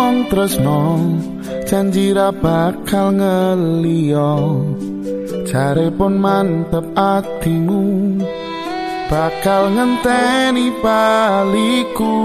ngomong tresno janji ra bakal ngeliyo jare pun mantep atimu bakal ngenteni baliku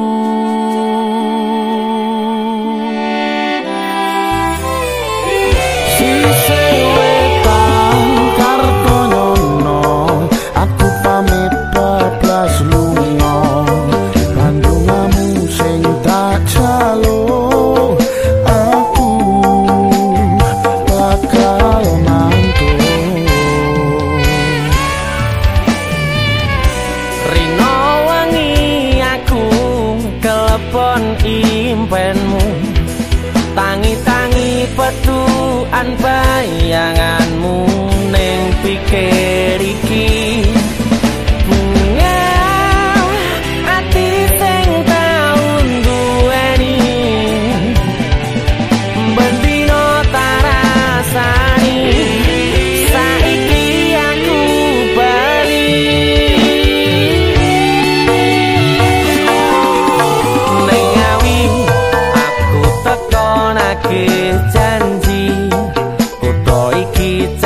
impenmu. Tangi-tangi petuan bayanganmu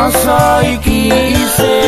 dança e que isso